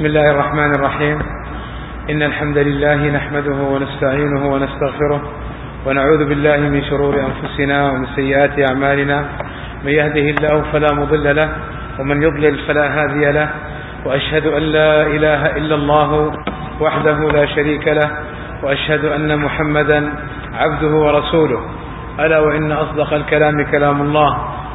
بسم الله الرحمن الرحيم. إن الحمد لله نحمده ونستعينه ونستغفره ونعوذ بالله من شرور أنفسنا ومن سيئات أعمالنا. من يهده الله فلا مضل له ومن يضلل فلا هادي له. وأشهد أن لا إله إلا الله وحده لا شريك له. وأشهد أن محمدا عبده ورسوله. ألا وإن أصدق الكلام كلام الله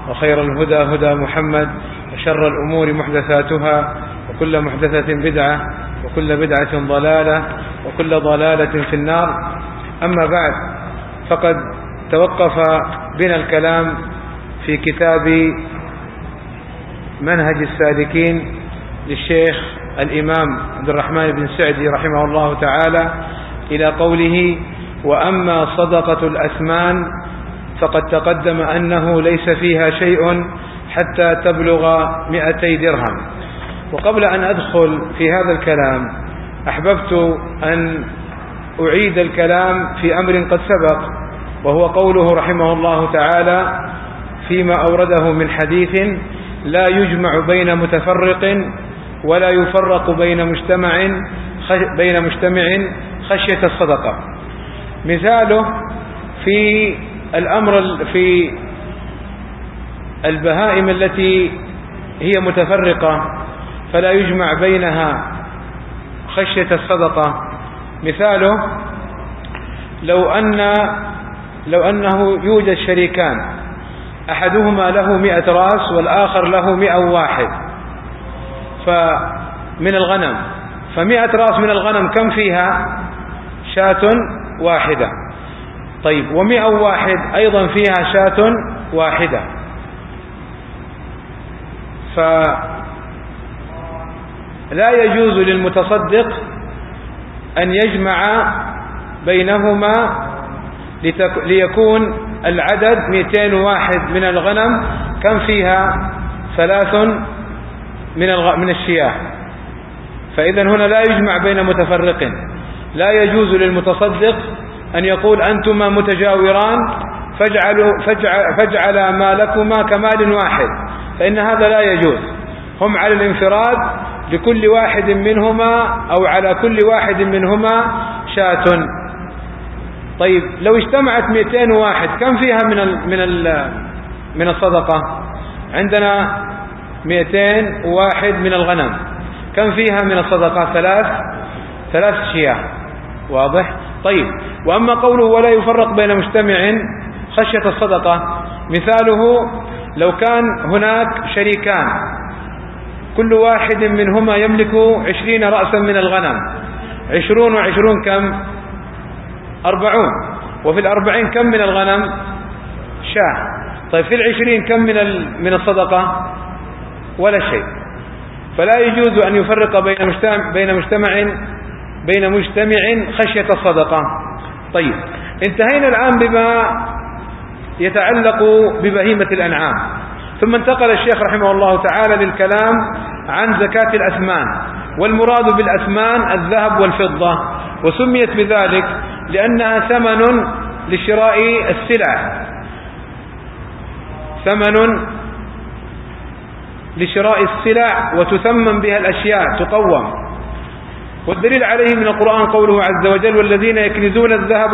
وخير الهدى هدى محمد وشر الأمور محدثاتها وكل محدثة بدعة وكل بدعة ضلالة وكل ضلالة في النار. أما بعد فقد توقف بنا الكلام في كتاب منهج السالكين للشيخ الإمام عبد الرحمن بن سعدي رحمه الله تعالى إلى قوله وأما صدقة الأثمان فقد تقدم أنه ليس فيها شيء حتى تبلغ مئتي درهم. وقبل أن أدخل في هذا الكلام أحببت أن أعيد الكلام في أمر قد سبق وهو قوله رحمه الله تعالى فيما أورده من حديث لا يجمع بين متفرق ولا يفرق بين مجتمع بين مجتمع خشية الصدقة. مثاله في الأمر في البهائم التي هي متفرقة فلا يجمع بينها خشية الصدقة. مثاله لو أن لو أنه يوجد شريكان أحدهما له مئة رأس والآخر له مئة واحد فمن الغنم فمئة رأس من الغنم كم فيها؟ شاة واحدة. طيب ومئة واحد أيضا فيها شاة واحدة. فلا يجوز للمتصدق أن يجمع بينهما ليكون العدد 200 واحد من الغنم كم فيها ثلاث من من الشياه. فإذا هنا لا يجمع بين متفرق لا يجوز للمتصدق أن يقول أنتما متجاوران فاجعل, فاجعل مالكما كمال واحد فإن هذا لا يجوز. هم على الانفراد لكل واحد منهما أو على كل واحد منهما شاة. طيب لو اجتمعت 200 واحد كم فيها من ال من ال من الصدقة؟ عندنا 200 واحد من الغنم. كم فيها من الصدقة؟ ثلاث ثلاث شياه واضح؟ طيب وأما قوله ولا يفرق بين مجتمع خشية الصدقة مثاله لو كان هناك شريكان. كل واحد منهما يملك عشرين رأسا من الغنم. عشرون وعشرون كم؟ أربعون. وفي الأربعين كم من الغنم؟ شاة. طيب في العشرين كم من من الصدقة؟ ولا شيء. فلا يجوز أن يفرق بين مجتمع بين مجتمع بين مجتمع خشية الصدقة. طيب انتهينا الآن بما يتعلق ببهيمة الأنعام. ثم انتقل الشيخ رحمه الله تعالى للكلام عن زكاة الأثمان والمراد بالأثمان الذهب والفضة وسميت بذلك لأنها ثمن لشراء السلع. ثمن لشراء السلع وتثمن بها الأشياء تقوم. والدليل عليه من القرآن قوله عز وجل والذين يكنزون الذهب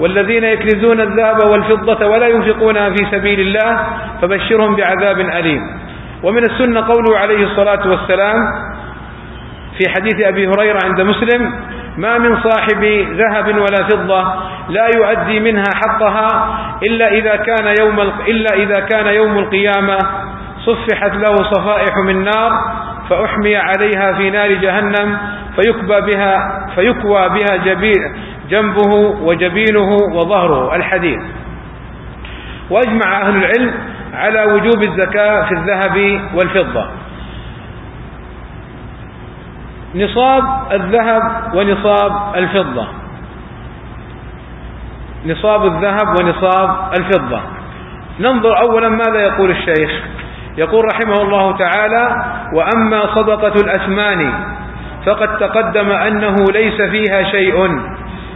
والذين يكنزون الذهب والفضة ولا ينفقونها في سبيل الله فبشرهم بعذاب أليم. ومن السنة قوله عليه الصلاة والسلام في حديث أبي هريرة عند مسلم ما من صاحب ذهب ولا فضة لا يؤدي منها حقها إلا إذا كان يوم إلا إذا كان يوم القيامة. صفحت له صفائح من نار فأحمي عليها في نار جهنم فيكبى بها فيكوى بها جبين جنبه وجبينه وظهره. الحديث وأجمع أهل العلم على وجوب الزكاة في الذهب والفضة. نصاب الذهب ونصاب الفضة. نصاب الذهب ونصاب الفضة. ننظر أولا ماذا يقول الشيخ. يقول رحمه الله تعالى وأما صدقة الأثمان فقد تقدم أنه ليس فيها شيء.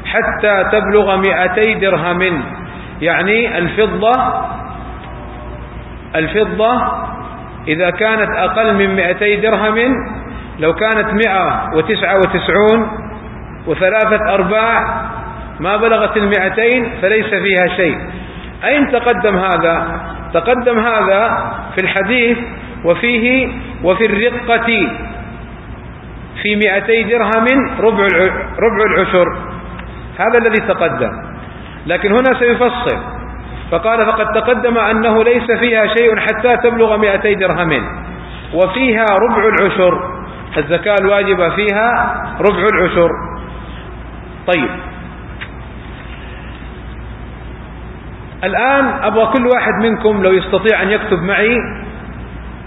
حتى تبلغ مئتي درهم. يعني الفضة الفضة إذا كانت أقل من مئتي درهم لو كانت مئة وتسعة وتسعون وثلاثة أرباع ما بلغت المئتين فليس فيها شيء. أين تقدم هذا؟ تقدم هذا في الحديث وفيه وفي الرقة في مئتي درهم ربع ربع العشر. هذا الذي تقدم. لكن هنا سيفصل. فقال فقد تقدم أنه ليس فيها شيء حتى تبلغ مئتي درهم. وفيها ربع العشر. الزكاة الواجبة فيها ربع العشر. طيب. الآن أبغى كل واحد منكم لو يستطيع أن يكتب معي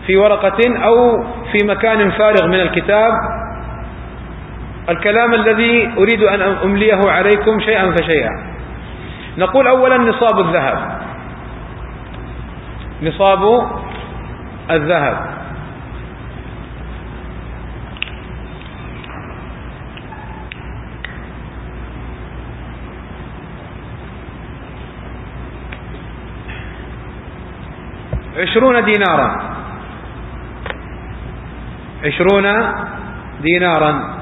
في ورقة أو في مكان فارغ من الكتاب الكلام الذي أريد أن أمليه عليكم شيئا فشيئا. نقول أولا نصاب الذهب. نصاب الذهب. عشرون دينارا. عشرون دينارا.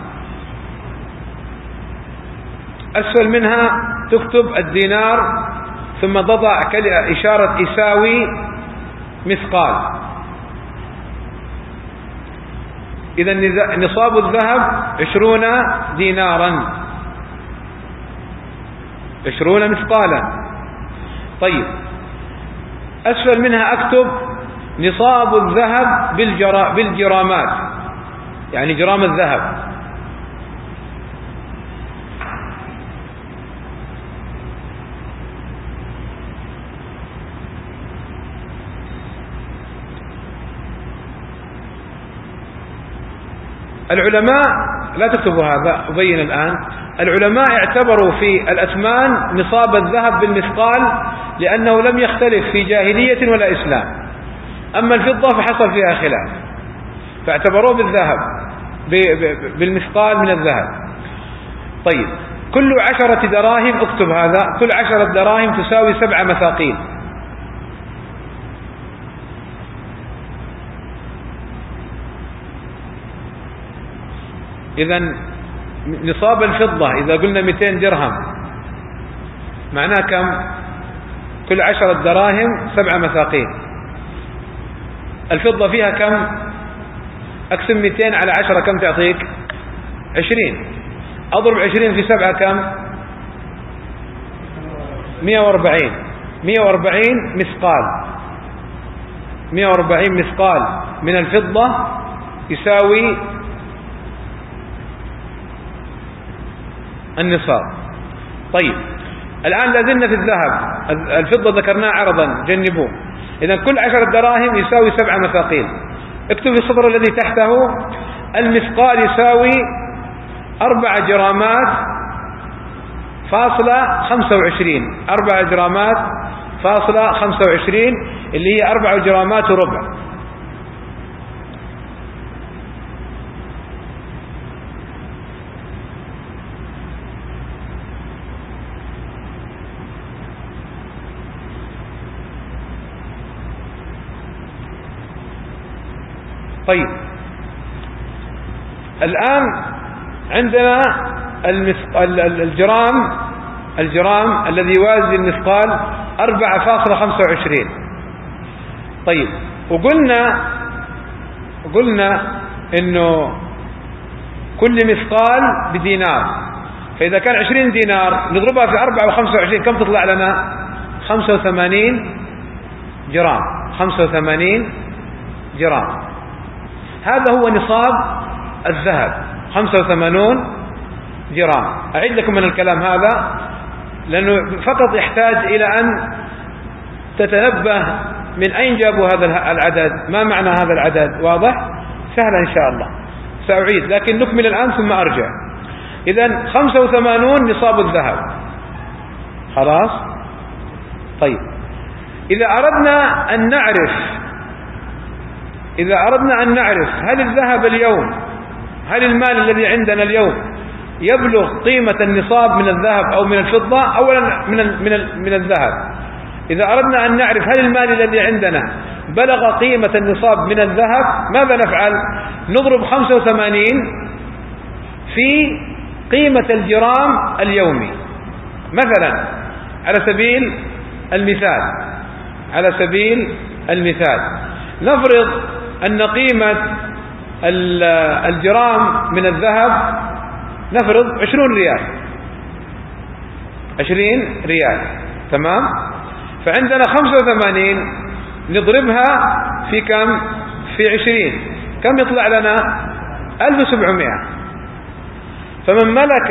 أسفل منها تكتب الدينار ثم تضع إشارة يساوي مثقال. إذا نصاب الذهب عشرون دينارا. عشرون مثقالا. طيب. أسفل منها أكتب نصاب الذهب بالجرامات. يعني جرام الذهب. العلماء لا تكتبوا هذا أبين الآن. العلماء اعتبروا في الأثمان نصاب الذهب بالمثقال لأنه لم يختلف في جاهلية ولا إسلام. أما الفضة فحصل فيها خلاف. فاعتبروه بالذهب بالمثقال من الذهب. طيب كل عشرة دراهم اكتب هذا كل عشرة دراهم تساوي سبع مثاقيل إذا نصاب الفضة إذا قلنا 200 درهم معناه كم؟ كل عشرة دراهم سبع مثاقيل الفضة فيها كم؟ أقسم 200 على عشرة كم تعطيك؟ عشرين. أضرب عشرين في سبعة كم؟ مئة وأربعين. مئة وأربعين مثقال. مئة وأربعين مثقال من الفضة يساوي النصاب. طيب. الآن لازلنا في الذهب. الفضة ذكرناه عرضا. جنبوه. إذا كل عشرة دراهم يساوي سبعة مثاقيل اكتب السطر الذي تحته. المثقال يساوي أربع جرامات فاصلة خمسة وعشرين. أربع جرامات فاصلة خمسة وعشرين اللي هي أربع جرامات وربع. طيب. الآن عندنا الجرام الجرام الذي يوازي المثقال 4.25 طيب. وقلنا قلنا إنه كل مثقال بدينار. فإذا كان 20 دينار نضربها في 4 و25 كم تطلع لنا؟ 85 جرام. 85 جرام. هذا هو نصاب الذهب 85 جرام. أعيد لكم من الكلام هذا لأنه فقط يحتاج إلى أن تتنبه من أين جابوا هذا العدد ما معنى هذا العدد؟ واضح؟ سهل إن شاء الله. سأعيد لكن نكمل الآن ثم أرجع. إذا 85 نصاب الذهب. خلاص؟ طيب. إذا أردنا أن نعرف إذا أردنا أن نعرف هل الذهب اليوم هل المال الذي عندنا اليوم يبلغ قيمة النصاب من الذهب أو من الفضة؟ أولا من من من الذهب. إذا أردنا أن نعرف هل المال الذي عندنا بلغ قيمة النصاب من الذهب ماذا نفعل؟ نضرب 85 في قيمة الجرام اليومي. مثلا على سبيل المثال على سبيل المثال نفرض أن قيمة الجرام من الذهب نفرض 20 ريال. 20 ريال. تمام؟ فعندنا 85 نضربها في كم؟ في 20 كم يطلع لنا؟ 1700 فمن ملك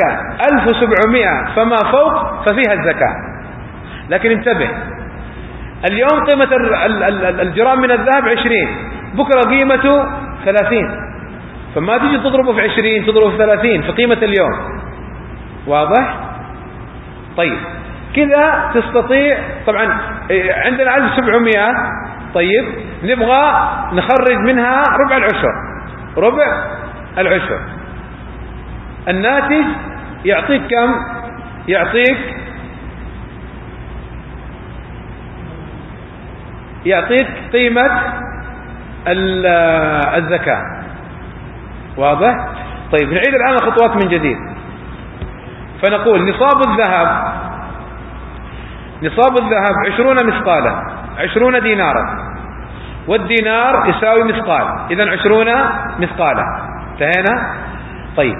1700 فما فوق ففيها الزكاة. لكن انتبه اليوم قيمة الجرام من الذهب 20 بكرة قيمته 30 فما تيجي تضربه في 20 تضربه في 30 في قيمة اليوم. واضح؟ طيب. كذا تستطيع طبعا عندنا 1700 طيب. نبغى نخرج منها ربع العشر. ربع العشر. الناتج يعطيك كم؟ يعطيك يعطيك قيمة الزكاة. واضح؟ طيب نعيد الآن الخطوات من جديد. فنقول نصاب الذهب نصاب الذهب عشرون مثقالا عشرون دينارا. والدينار يساوي مثقال إذا عشرون مثقالا. انتهينا؟ طيب.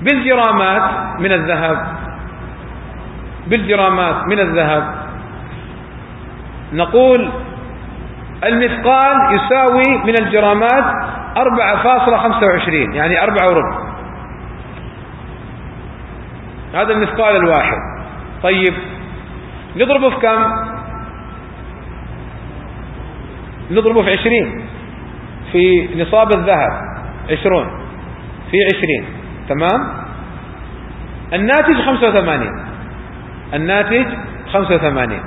بالجرامات من الذهب بالجرامات من الذهب نقول المثقال يساوي من الجرامات 4.25 يعني 4 وربع. هذا المثقال الواحد. طيب نضربه في كم؟ نضربه في عشرين. في نصاب الذهب عشرون. في عشرين. تمام؟ الناتج خمسة وثمانين. الناتج خمسة وثمانين.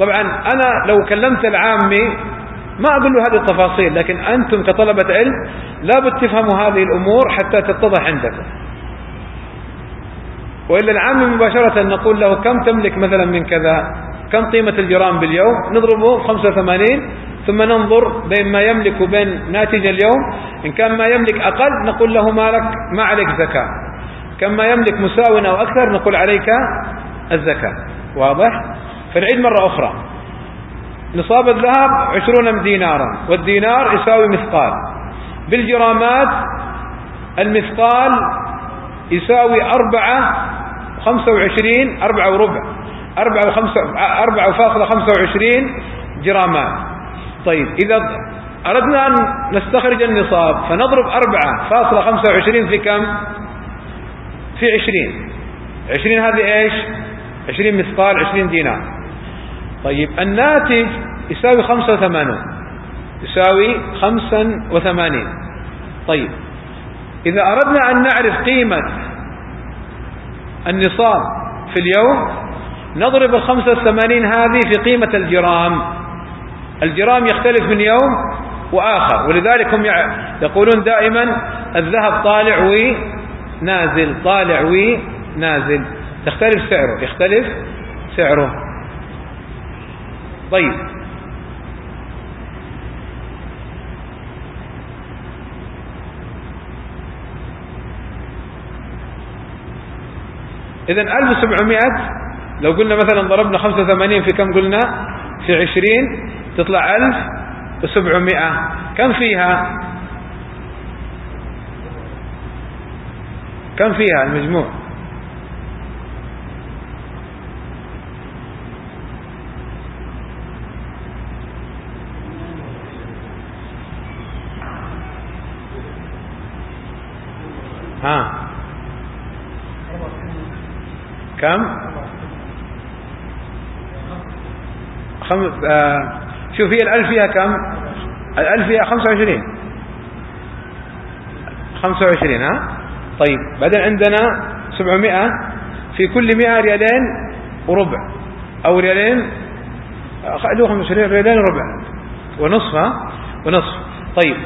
طبعا أنا لو كلمت العامي ما أقول له هذه التفاصيل لكن أنتم كطلبة علم لابد تفهموا هذه الأمور حتى تتضح عندكم. وإلا العام مباشرة نقول له كم تملك مثلا من كذا؟ كم قيمة الجرام باليوم؟ نضربه 85 ثم ننظر بين ما يملك وبين ناتج اليوم. إن كان ما يملك أقل نقول له ما لك؟ ما عليك زكاة. كم ما يملك مساو أو أكثر نقول عليك الزكاة. واضح؟ فنعيد مرة أخرى. نصاب الذهب عشرون دينارا والدينار يساوي مثقال. بالجرامات المثقال يساوي أربعة خمسة وعشرين أربعة وربع. أربعة وخمسة أربعة فاصلة خمسة وعشرين جرامات. طيب إذا أردنا أن نستخرج النصاب فنضرب أربعة فاصلة خمسة وعشرين في كم؟ في عشرين. عشرين هذه إيش؟ عشرين مثقال عشرين دينار. طيب الناتج يساوي خمسة وثمانون يساوي خمسا وثمانين. طيب إذا أردنا أن نعرف قيمة النصاب في اليوم نضرب الخمسة والثمانين هذه في قيمة الجرام. الجرام يختلف من يوم وآخر ولذلك هم يقولون دائما الذهب طالع ونازل طالع ونازل تختلف سعره يختلف سعره. طيب. إذا 1700 لو قلنا مثلا ضربنا 85 في كم قلنا؟ في 20 تطلع 1700 كم فيها؟ كم فيها المجموع؟ كم؟ خم... آه... شوف هي الألف فيها كم؟ الألف فيها خمسة وعشرين. خمسة وعشرين ها؟ طيب بعدين عندنا سبعمائة في كل مئة ريالين وربع أو ريالين خلوه خمسة ريالين وربع ونصف ونصف. طيب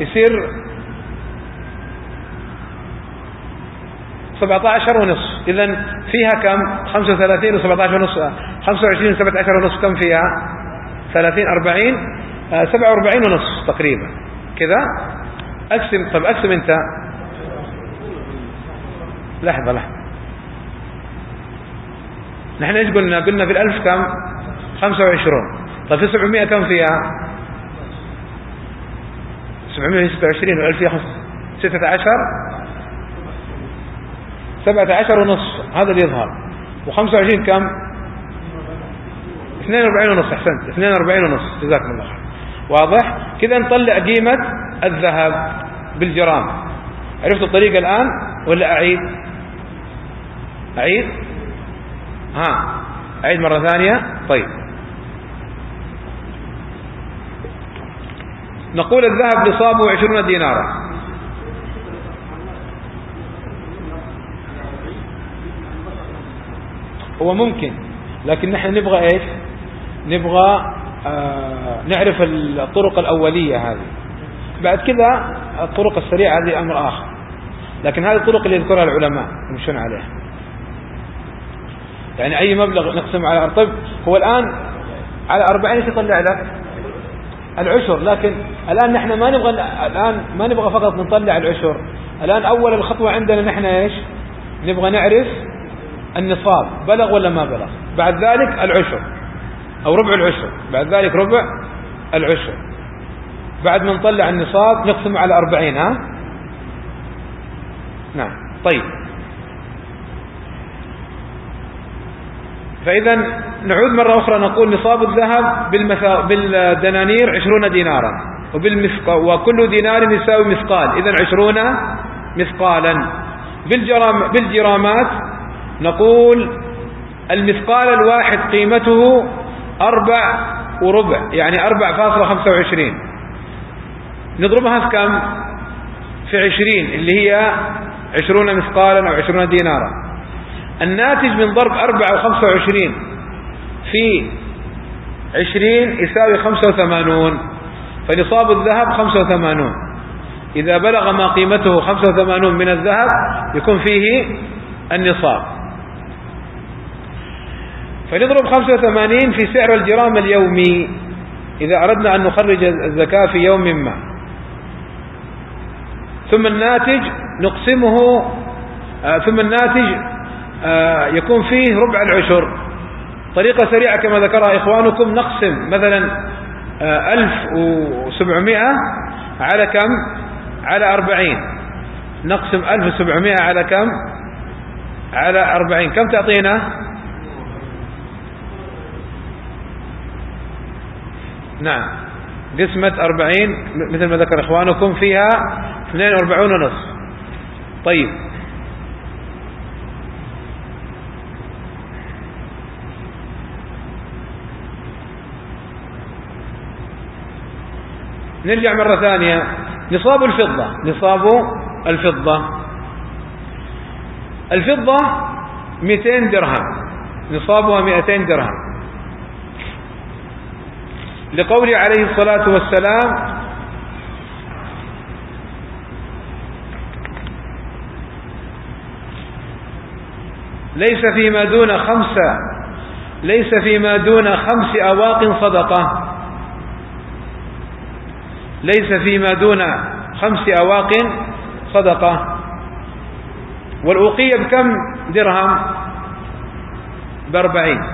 يصير 17 ونصف. إذا فيها كم؟ 35 و17 ونصف. 25 17 ونصف كم فيها؟ 30 40 47 ونصف تقريبا. كذا؟ أقسم طب أقسم أنت. لحظة لحظة. نحن إيش قلنا؟ قلنا في الألف كم؟ 25 طيب في 700 كم فيها؟ 726 والألف فيها 16 17 ونصف. هذا اللي يظهر. و25 كم؟ 42 ونص أحسنت. 42 ونص جزاكم الله خير. واضح؟ كذا نطلع قيمة الذهب بالجرام. عرفت الطريقة الآن ولا أعيد؟ أعيد؟ ها. أعيد مرة ثانية. طيب. نقول الذهب نصابه عشرون دينارا. هو ممكن لكن نحن نبغى إيش؟ نبغى آه نعرف الطرق الأولية هذه. بعد كذا الطرق السريعة هذه أمر آخر. لكن هذه الطرق اللي يذكرها العلماء يمشون عليها. يعني أي مبلغ نقسم على طيب هو الآن على أربعين إيش يطلع لك العشر. لكن الآن نحن ما نبغى الآن ما نبغى فقط نطلع العشر. الآن أول الخطوة عندنا نحن إيش؟ نبغى نعرف النصاب بلغ ولا ما بلغ؟ بعد ذلك العشر أو ربع العشر بعد ذلك ربع العشر. بعد ما نطلع النصاب نقسمه على أربعين ها؟ نعم طيب. فإذا نعود مرة أخرى نقول نصاب الذهب بالدنانير عشرون دينارا وكل دينار يساوي مثقال. إذا عشرون مثقالا. بالجرام بالجرامات نقول المثقال الواحد قيمته أربع وربع يعني أربع فاصلة خمسة وعشرين. نضربها في كم؟ في عشرين اللي هي عشرون مثقالا أو عشرون دينارا. الناتج من ضرب أربعة وخمسة وعشرين في عشرين يساوي خمسة وثمانون فنصاب الذهب خمسة وثمانون. إذا بلغ ما قيمته خمسة وثمانون من الذهب يكون فيه النصاب. فنضرب 85 في سعر الجرام اليومي إذا أردنا أن نخرج الزكاة في يوم ما. ثم الناتج نقسمه آه، ثم الناتج آه، يكون فيه ربع العشر. طريقة سريعة كما ذكرها إخوانكم نقسم مثلا 1700 آه، على كم؟ على 40 نقسم 1700 على كم؟ على 40 كم تعطينا؟ نعم. قسمة أربعين مثل ما ذكر إخوانكم فيها اثنين وأربعون ونصف طيب. نرجع مرة ثانية. نصاب الفضة. نصاب الفضة. الفضة 200 درهم. نصابها 200 درهم. لقوله عليه الصلاة والسلام ليس فيما دون خمسة ليس فيما دون خمس أواق صدقة. ليس فيما دون خمس أواق صدقة. والأوقية بكم درهم؟ بأربعين.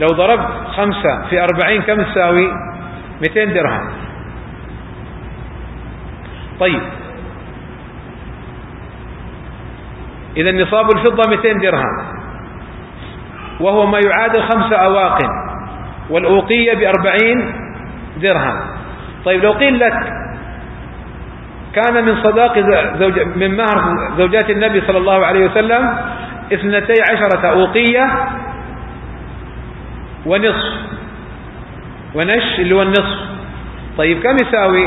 لو ضربت خمسة في أربعين كم تساوي؟ مئتين درهم. طيب. إذا نصاب الفضة 200 درهم. وهو ما يعادل خمسة أواق. والأوقية بأربعين درهم. طيب لو قيل لك كان من صداق زوج من مهر زوجات النبي صلى الله عليه وسلم اثنتي عشرة أوقية ونصف. ونش اللي هو النصف. طيب كم يساوي؟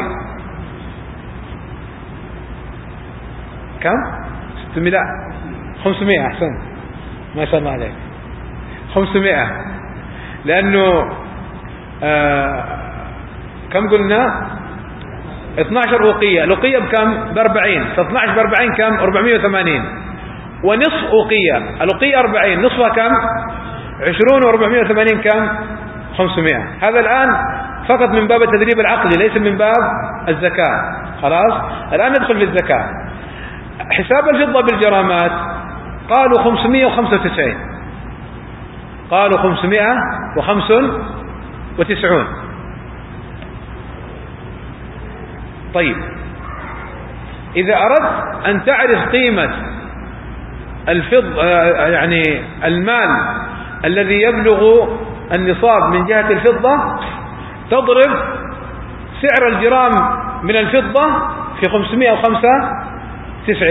كم؟ 600 500 أحسن. ما شاء الله عليك. 500 لأنه آه كم قلنا؟ 12 اوقية الاوقية بكم؟ ب 40 ف 12 ب 40 كم 480 ونصف اوقية الاوقية 40 نصفها كم؟ 20 و480 كم 500 هذا الآن فقط من باب التدريب العقلي ليس من باب الزكاة. خلاص؟ الآن ندخل في الزكاة. حساب الفضة بالجرامات قالوا 595 قالوا 595 طيب. إذا أردت أن تعرف قيمة الفضة يعني المال الذي يبلغ النصاب من جهة الفضة تضرب سعر الجرام من الفضة في 595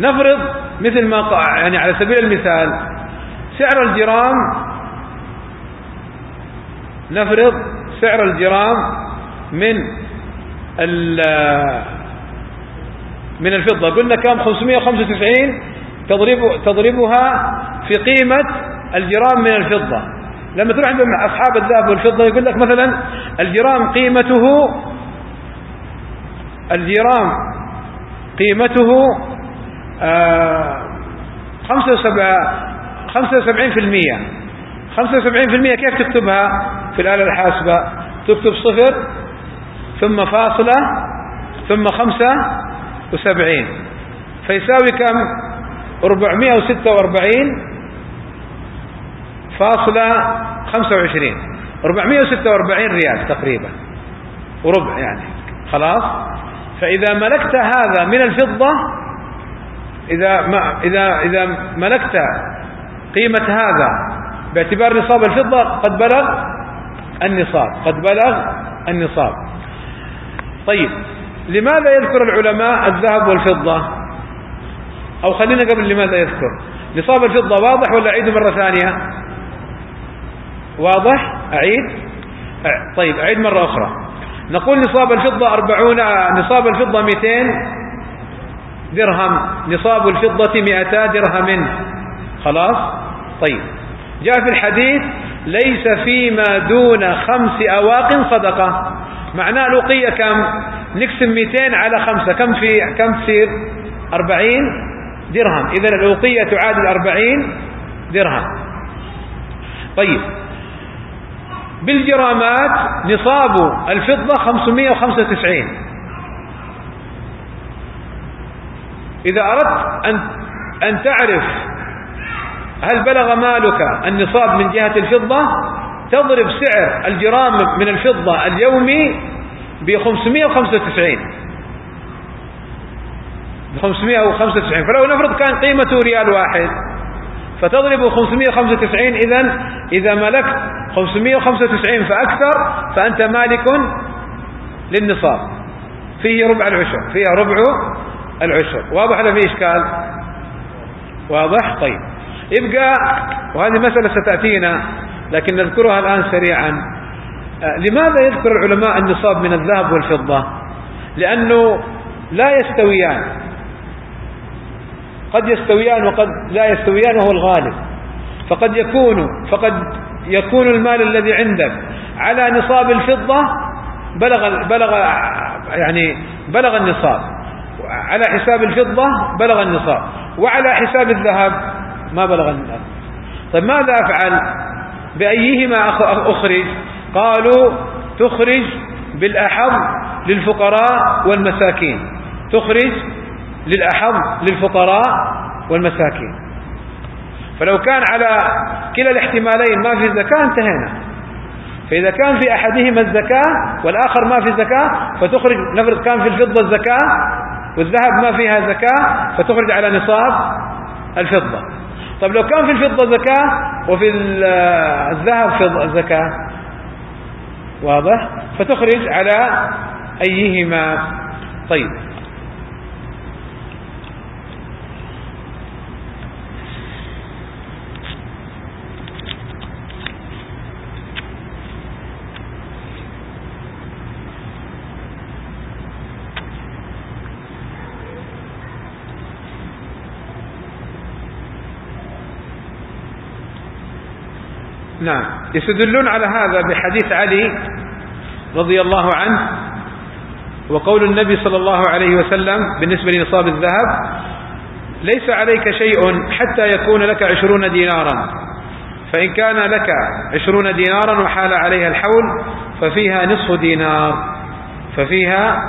نفرض مثل ما يعني على سبيل المثال سعر الجرام نفرض سعر الجرام من من الفضة. قلنا كم؟ 595 تضرب تضربها في قيمة الجرام من الفضة. لما تروح عند أصحاب الذهب والفضة يقول لك مثلا الجرام قيمته الجرام قيمته آه 75% 75% كيف تكتبها؟ في الآلة الحاسبة. تكتب صفر ثم فاصلة ثم خمسة وسبعين. فيساوي كم؟ 446 فاصلة 25 446 ريال تقريبا. وربع يعني. خلاص؟ فإذا ملكت هذا من الفضة إذا ما إذا إذا ملكت قيمة هذا باعتبار نصاب الفضة قد بلغ النصاب. قد بلغ النصاب. طيب لماذا يذكر العلماء الذهب والفضة؟ أو خلينا قبل لماذا يذكر؟ نصاب الفضة واضح ولا أعيده مرة ثانية؟ واضح؟ أعيد؟ طيب أعيد مرة أخرى. نقول نصاب الفضة أربعون نصاب الفضة مئتين درهم نصاب الفضة مئتا درهم. خلاص؟ طيب. جاء في الحديث ليس فيما دون خمس أواق صدقة. معناه الوقية كم؟ نقسم 200 على خمسة. كم في كم تصير؟ 40 درهم. إذا الوقية تعادل 40 درهم. طيب. بالجرامات نصاب الفضة 595 إذا أردت أن أن تعرف هل بلغ مالك النصاب من جهة الفضة تضرب سعر الجرام من الفضة اليومي ب 595 ب 595 فلو نفرض كان قيمته ريال واحد فتضرب 595 إذا إذا ملكت 595 فأكثر فأنت مالك للنصاب. فيه ربع العشر فيها ربع العشر. واضح ولا في إشكال؟ واضح؟ طيب. يبقى وهذه مسألة ستأتينا لكن نذكرها الآن سريعا. آه، لماذا يذكر العلماء النصاب من الذهب والفضة؟ لأنه لا يستويان. قد يستويان وقد لا يستويان وهو الغالب. فقد يكون فقد يكون المال الذي عندك على نصاب الفضة بلغ بلغ يعني بلغ النصاب. على حساب الفضة بلغ النصاب. وعلى حساب الذهب ما بلغ النصاب. طيب ماذا أفعل؟ بأيهما أخرج؟ قالوا تخرج بالأحظ للفقراء والمساكين. تخرج للأحظ للفقراء والمساكين. فلو كان على كلا الاحتمالين ما في زكاة انتهينا. فإذا كان في أحدهما الزكاة والآخر ما في زكاة فتخرج نفرض كان في الفضة الزكاة والذهب ما فيها زكاة فتخرج على نصاب الفضة. طب لو كان في الفضة زكاة وفي الذهب زكاة واضح؟ فتخرج على أيهما؟ طيب. نعم. يستدلون على هذا بحديث علي رضي الله عنه وقول النبي صلى الله عليه وسلم بالنسبة لنصاب الذهب ليس عليك شيء حتى يكون لك عشرون دينارا. فإن كان لك عشرون دينارا وحال عليها الحول ففيها نصف دينار. ففيها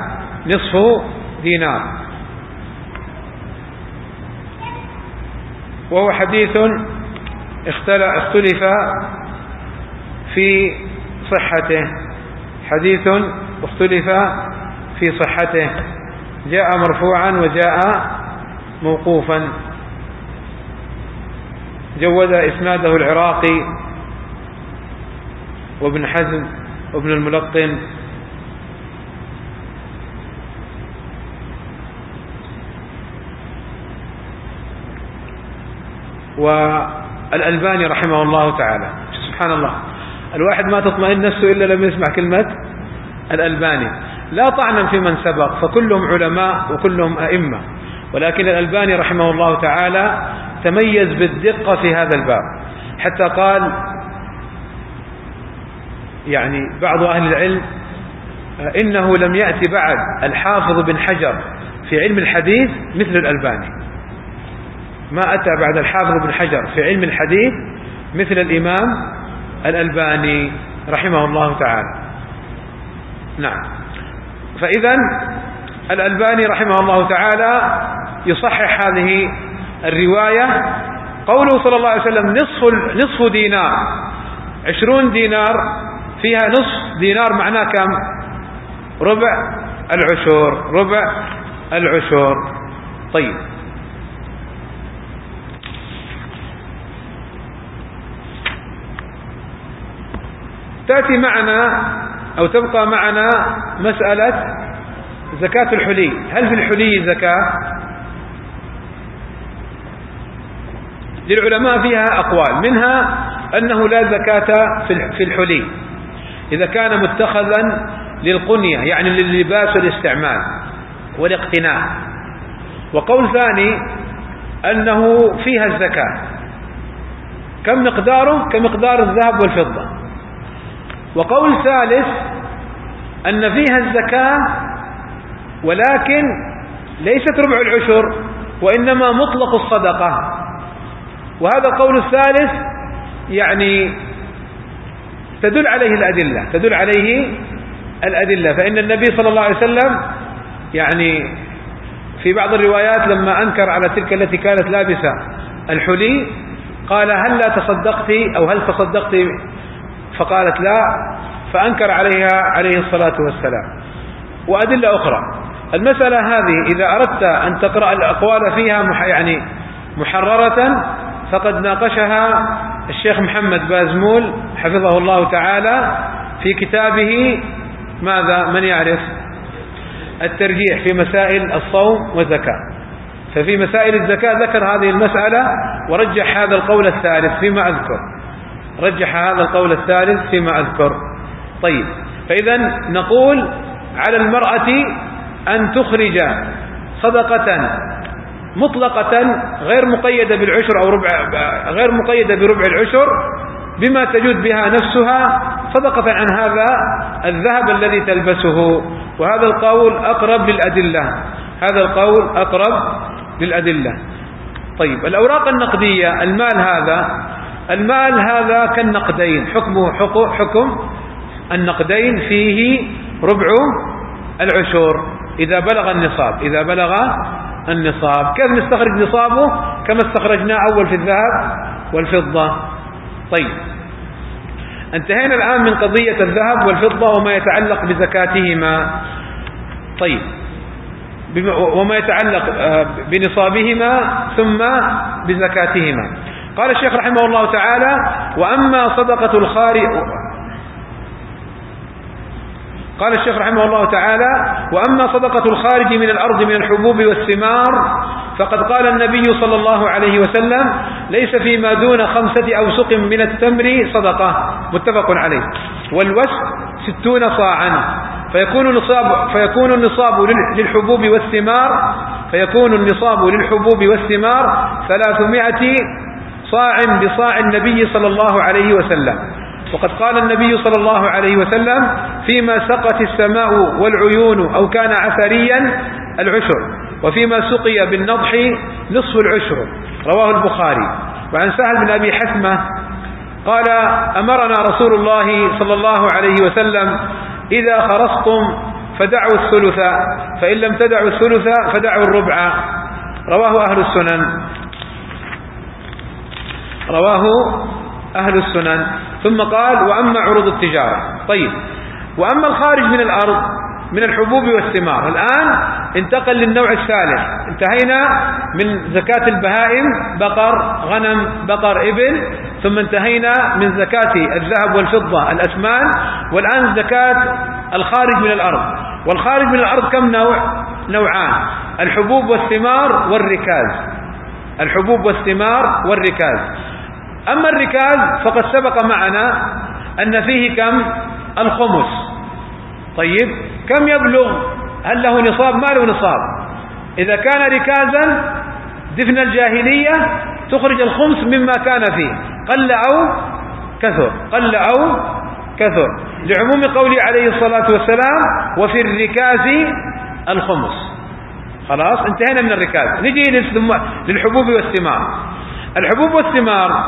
نصف دينار. وهو حديث اختلف في صحته. حديث اختلف في صحته. جاء مرفوعا وجاء موقوفا. جود إسناده العراقي وابن حزم وابن الملقن. والألباني رحمه الله تعالى. سبحان الله. الواحد ما تطمئن نفسه إلا لما يسمع كلمة الألباني. لا طعنا في من سبق فكلهم علماء وكلهم أئمة. ولكن الألباني رحمه الله تعالى تميز بالدقة في هذا الباب. حتى قال يعني بعض أهل العلم إنه لم يأتي بعد الحافظ بن حجر في علم الحديث مثل الألباني. ما أتى بعد الحافظ بن حجر في علم الحديث مثل الإمام الألباني رحمه الله تعالى. نعم. فإذا الألباني رحمه الله تعالى يصحح هذه الرواية. قوله صلى الله عليه وسلم نصف, نصف دينار. عشرون دينار فيها نصف دينار معناه كم؟ ربع العشور ربع العشور طيب. تأتي معنا أو تبقى معنا مسألة زكاة الحلي. هل في الحلي زكاة؟ للعلماء فيها أقوال. منها أنه لا زكاة في الحلي. إذا كان متخذا للقنية يعني لللباس والاستعمال والاقتناء. وقول ثاني أنه فيها الزكاة. كم مقداره؟ كمقدار الذهب والفضة. وقول ثالث أن فيها الزكاة ولكن ليست ربع العشر وإنما مطلق الصدقة. وهذا القول الثالث يعني تدل عليه الأدلة تدل عليه الأدلة. فإن النبي صلى الله عليه وسلم يعني في بعض الروايات لما أنكر على تلك التي كانت لابسة الحلي قال هل لا تصدقت أو هل تصدقت فقالت لا فأنكر عليها عليه الصلاة والسلام. وأدلة أخرى المسألة هذه إذا أردت أن تقرأ الأقوال فيها يعني محررة فقد ناقشها الشيخ محمد بازمول حفظه الله تعالى في كتابه ماذا؟ من يعرف؟ الترجيح في مسائل الصوم والزكاة. ففي مسائل الزكاة ذكر هذه المسألة ورجح هذا القول الثالث فيما أذكر. رجح هذا القول الثالث فيما أذكر. طيب فإذا نقول على المرأة أن تخرج صدقة مطلقة غير مقيدة بالعشر أو ربع غير مقيدة بربع العشر بما تجود بها نفسها صدقة عن هذا الذهب الذي تلبسه. وهذا القول أقرب للأدلة. هذا القول أقرب للأدلة. طيب الأوراق النقدية المال هذا المال هذا كالنقدين. حكمه حكم النقدين فيه ربع العشور إذا بلغ النصاب. إذا بلغ النصاب. كيف نستخرج نصابه؟ كما استخرجناه أول في الذهب والفضة. طيب. انتهينا الآن من قضية الذهب والفضة وما يتعلق بزكاتهما. طيب. وما يتعلق آه، بنصابهما ثم بزكاتهما. قال الشيخ رحمه الله تعالى وأما صدقة الخارج قال الشيخ رحمه الله تعالى وأما صدقة الخارج من الأرض من الحبوب والثمار فقد قال النبي صلى الله عليه وسلم ليس فيما دون خمسة أوسق من التمر صدقة. متفق عليه. والوسق ستون صاعا. فيكون النصاب, فيكون النصاب للحبوب والثمار فيكون النصاب للحبوب والثمار ثلاثمائة صاع بصاع النبي صلى الله عليه وسلم. وقد قال النبي صلى الله عليه وسلم فيما سقت السماء والعيون أو كان عثريا العشر وفيما سقي بالنضح نصف العشر. رواه البخاري. وعن سهل بن أبي حثمة قال أمرنا رسول الله صلى الله عليه وسلم إذا خرصتم فدعوا الثلث فإن لم تدعوا الثلث فدعوا الربع. رواه أهل السنن. رواه أهل السنن. ثم قال وأما عروض التجارة. طيب. وأما الخارج من الأرض من الحبوب والثمار. الآن انتقل للنوع الثالث. انتهينا من زكاة البهائم بقر غنم بقر إبل. ثم انتهينا من زكاة الذهب والفضة الأثمان. والآن زكاة الخارج من الأرض. والخارج من الأرض كم نوع؟ نوعان. الحبوب والثمار والركاز. الحبوب والثمار والركاز. أما الركاز فقد سبق معنا أن فيه كم؟ الخمس. طيب كم يبلغ؟ هل له نصاب؟ ما له نصاب. إذا كان ركازا دفن الجاهلية تخرج الخمس مما كان فيه. قل أو كثر. قل أو كثر. لعموم قوله عليه الصلاة والسلام وفي الركاز الخمس. خلاص انتهينا من الركاز. نجي للحبوب والثمار. الحبوب والثمار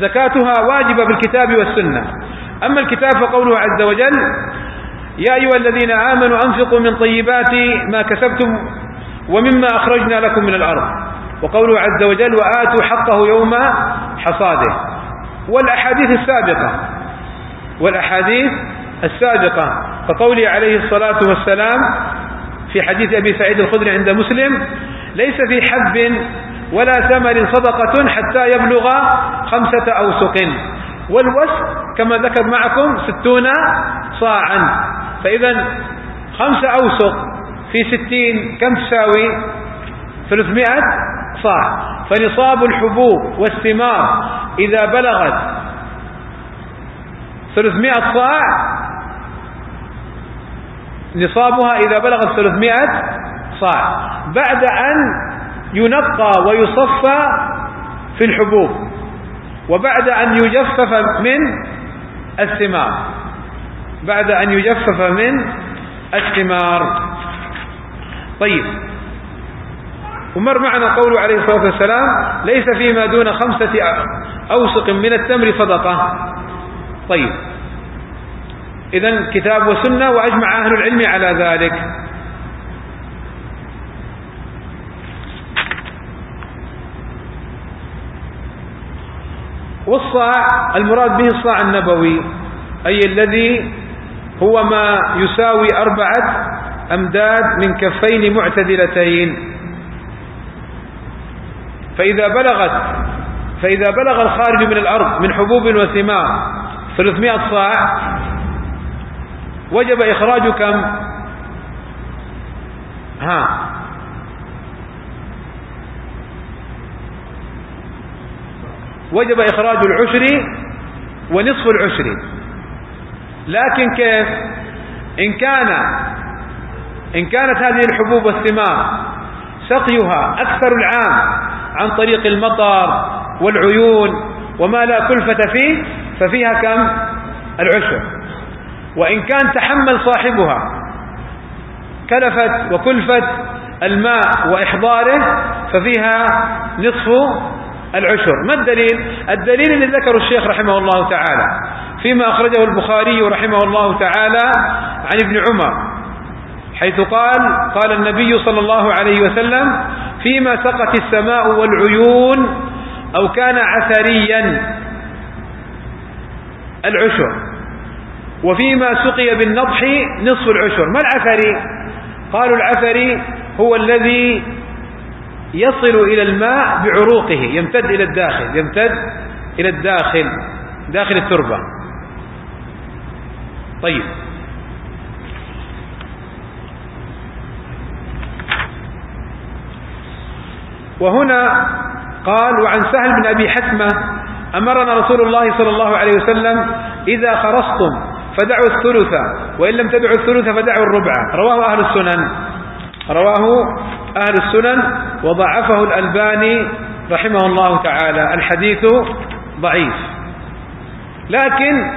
زكاتها واجبة بالكتاب والسنة. أما الكتاب فقوله عز وجل يا أيها الذين آمنوا أنفقوا من طيبات ما كسبتم ومما أخرجنا لكم من الأرض. وقوله عز وجل وآتوا حقه يوم حصاده. والأحاديث السابقة والأحاديث السابقة. فقوله عليه الصلاة والسلام في حديث أبي سعيد الخدري عند مسلم ليس في حب ولا ثمر صدقة حتى يبلغ خمسة أوسق. والوسق كما ذكر معكم ستون صاعا. فإذا خمسة أوسق في ستين كم تساوي؟ ثلاثمائة صاع. فنصاب الحبوب والثمار إذا بلغت ثلاثمائة صاع نصابها إذا بلغت ثلاثمائة صاع. بعد أن ينقى ويصفى في الحبوب وبعد أن يجفف من الثمار بعد أن يجفف من الثمار. طيب. ومر معنا قوله عليه الصلاة والسلام ليس فيما دون خمسة أوسق من التمر صدقة. طيب. إذا كتاب وسنة وأجمع أهل العلم على ذلك. والصاع المراد به الصاع النبوي أي الذي هو ما يساوي أربعة أمداد من كفين معتدلتين. فإذا بلغت فإذا بلغ الخارج من الأرض من حبوب وثمار 300 صاع وجب إخراج كم؟ ها وجب إخراج العشر ونصف العشر. لكن كيف؟ إن كان إن كانت هذه الحبوب والثمار سقيها أكثر العام عن طريق المطر والعيون وما لا كلفة فيه ففيها كم؟ العشر. وإن كان تحمل صاحبها كلفت وكلفة الماء وإحضاره ففيها نصف العشر. ما الدليل؟ الدليل اللي ذكره الشيخ رحمه الله تعالى فيما أخرجه البخاري رحمه الله تعالى عن ابن عمر حيث قال قال النبي صلى الله عليه وسلم فيما سقت السماء والعيون أو كان عثريا العشر. وفيما سقي بالنضح نصف العشر. ما العثري قالوا العثري هو الذي يصل إلى الماء بعروقه يمتد إلى الداخل يمتد إلى الداخل داخل التربة. طيب. وهنا قال وعن سهل بن أبي حتمة أمرنا رسول الله صلى الله عليه وسلم إذا خرصتم فدعوا الثلث وإن لم تدعوا الثلث فدعوا الربع. رواه أهل السنن. رواه أهل السنن وضعفه الألباني رحمه الله تعالى. الحديث ضعيف. لكن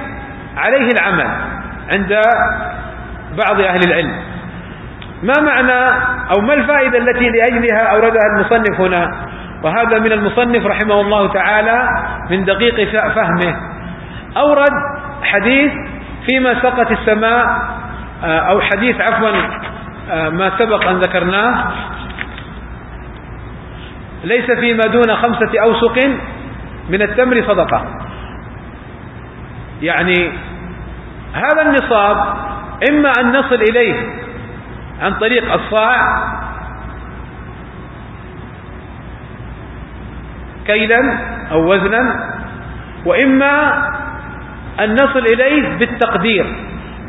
عليه العمل عند بعض أهل العلم. ما معنى أو ما الفائدة التي لأجلها أوردها المصنف هنا؟ وهذا من المصنف رحمه الله تعالى من دقيق فهمه. أورد حديث فيما سقت السماء أو حديث عفوا ما سبق أن ذكرناه ليس فيما دون خمسة أوسق من التمر صدقة. يعني هذا النصاب إما أن نصل إليه عن طريق الصاع كيلا أو وزنا وإما أن نصل إليه بالتقدير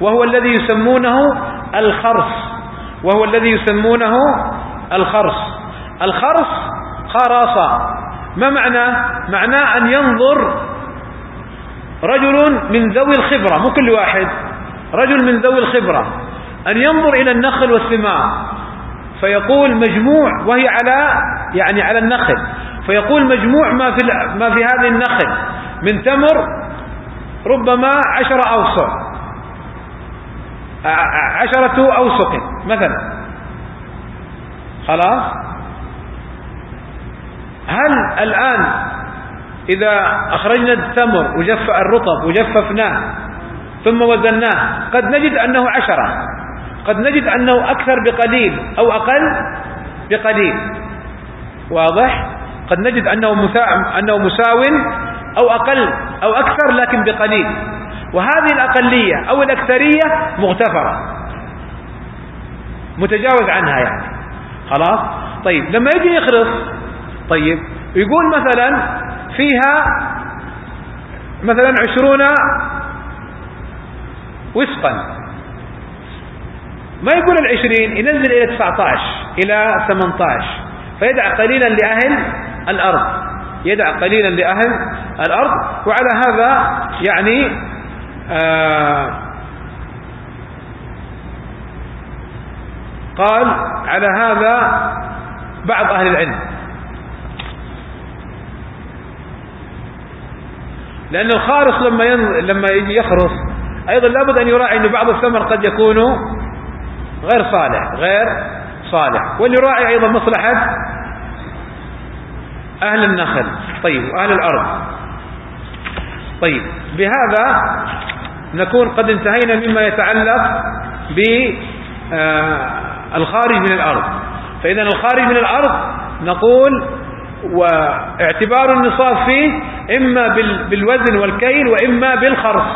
وهو الذي يسمونه الخرص وهو الذي يسمونه الخرص. الخرص خراصة ما معنى؟ معناه أن ينظر رجل من ذوي الخبرة مو كل واحد رجل من ذوي الخبرة أن ينظر إلى النخل والثمار فيقول مجموع وهي على يعني على النخل. فيقول مجموع ما في ما في هذه النخل. من تمر ربما عشر أوسق. عشرة أوسق مثلا. خلاص؟ هل الآن إذا أخرجنا التمر وجف الرطب وجففناه ثم وزناه قد نجد أنه عشرة قد نجد أنه أكثر بقليل أو أقل بقليل. واضح؟ قد نجد أنه, أنه مساو أو أقل أو أكثر لكن بقليل. وهذه الأقلية أو الأكثرية مغتفرة. متجاوز عنها يعني. خلاص؟ طيب لما يجي يخرص طيب يقول مثلا فيها مثلا عشرون وسقا. ما يقول العشرين؟ ينزل إلى 19 إلى 18 فيدع قليلا لأهل الأرض. يدع قليلا لأهل الأرض. وعلى هذا يعني آه قال على هذا بعض أهل العلم. لأن الخارص لما لما يجي يخرص أيضا لابد أن يراعي أن بعض الثمر قد يكون غير صالح غير صالح. وليراعي أيضا مصلحة أهل النخل. طيب وأهل الأرض. طيب بهذا نكون قد انتهينا مما يتعلق بالخارج من الأرض. فإذا الخارج من الأرض نقول واعتبار النصاب فيه إما بالوزن والكيل وإما بالخرص.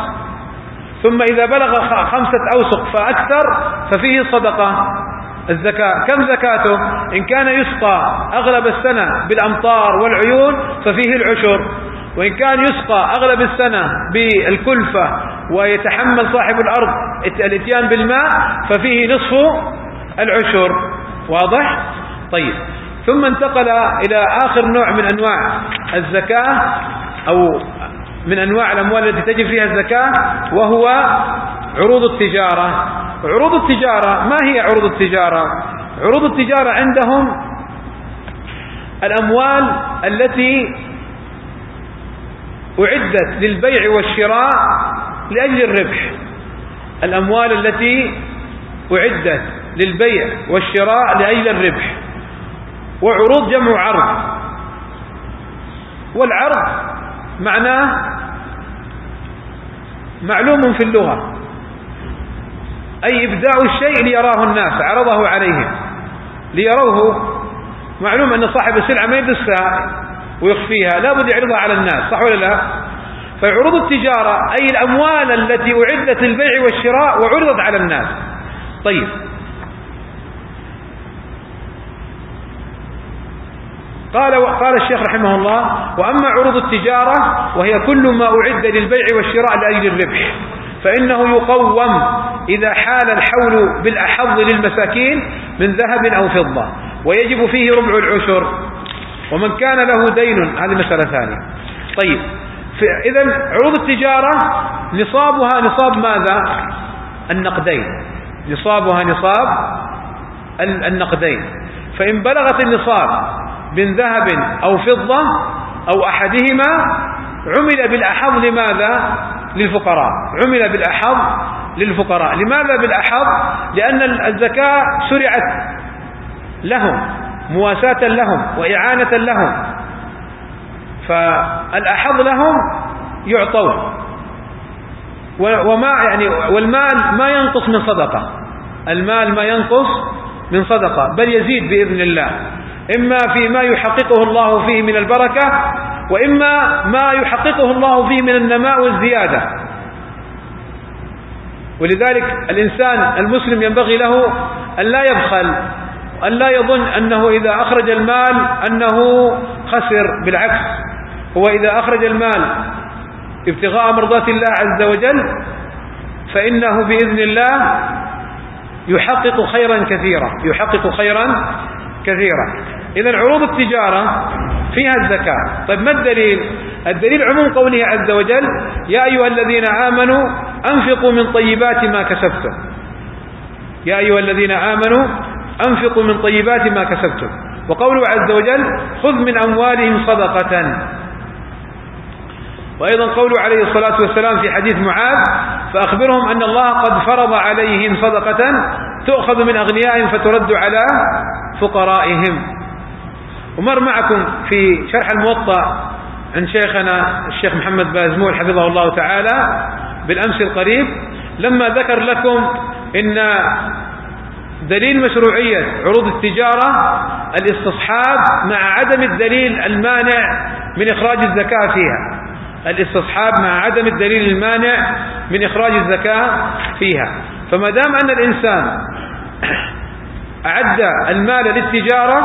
ثم إذا بلغ خمسة أوسق فأكثر ففيه صدقة. الزكاة. كم زكاته؟ إن كان يسقى أغلب السنة بالأمطار والعيون ففيه العشر. وإن كان يسقى أغلب السنة بالكلفة ويتحمل صاحب الأرض الإتيان بالماء ففيه نصف العشر. واضح؟ طيب. ثم انتقل إلى آخر نوع من أنواع الزكاة. أو من أنواع الأموال التي تجب فيها الزكاة وهو عروض التجارة. عروض التجارة ما هي عروض التجارة؟ عروض التجارة عندهم الأموال التي أعدت للبيع والشراء لأجل الربح. الأموال التي أعدت للبيع والشراء لأجل الربح. وعروض جمع عرض. والعرض معناه معلوم في اللغة. أي إبداء الشيء ليراه الناس عرضه عليهم. ليروه. معلوم أن صاحب السلعة ما يدسها ويخفيها لا بد يعرضها على الناس صح ولا لا؟ فعروض التجارة أي الأموال التي أعدت للبيع والشراء وعرضت على الناس. طيب. قال قال الشيخ رحمه الله وأما عروض التجارة وهي كل ما أعد للبيع والشراء لأجل الربح فإنه يقوم إذا حال الحول بالأحظ للمساكين من ذهب أو فضة ويجب فيه ربع العشر ومن كان له دين هذه مسألة ثانية. طيب إذا عروض التجارة نصابها نصاب ماذا؟ النقدين. نصابها نصاب النقدين. فإن بلغت النصاب من ذهب أو فضة أو أحدهما عمل بالأحظ لماذا؟ للفقراء. عمل بالأحظ للفقراء. لماذا بالأحظ؟ لأن الزكاة شرعت لهم مواساة لهم وإعانة لهم. فالأحظ لهم يعطون. وما يعني والمال ما ينقص من صدقة. المال ما ينقص من صدقة بل يزيد بإذن الله. إما فيما يحققه الله فيه من البركة وإما ما يحققه الله فيه من النماء والزيادة. ولذلك الإنسان المسلم ينبغي له أن لا يبخل أن لا يظن أنه إذا أخرج المال أنه خسر بالعكس هو إذا أخرج المال ابتغاء مرضات الله عز وجل فإنه بإذن الله يحقق خيرا كثيرا يحقق خيرا كثيرا إذا عروض التجارة فيها الزكاة. طيب ما الدليل؟ الدليل عموم قوله عز وجل يا أيها الذين آمنوا أنفقوا من طيبات ما كسبتم. يا أيها الذين آمنوا أنفقوا من طيبات ما كسبتم. وقوله عز وجل خذ من أموالهم صدقة. وأيضا قوله عليه الصلاة والسلام في حديث معاذ فأخبرهم أن الله قد فرض عليهم صدقة تؤخذ من أغنيائهم فترد على فقرائهم. ومر معكم في شرح الموطأ عن شيخنا الشيخ محمد بازمول حفظه الله تعالى بالأمس القريب. لما ذكر لكم إن دليل مشروعية عروض التجارة الاستصحاب مع عدم الدليل المانع من إخراج الزكاة فيها. الاستصحاب مع عدم الدليل المانع من إخراج الزكاة فيها. فما دام أن الإنسان أعد المال للتجارة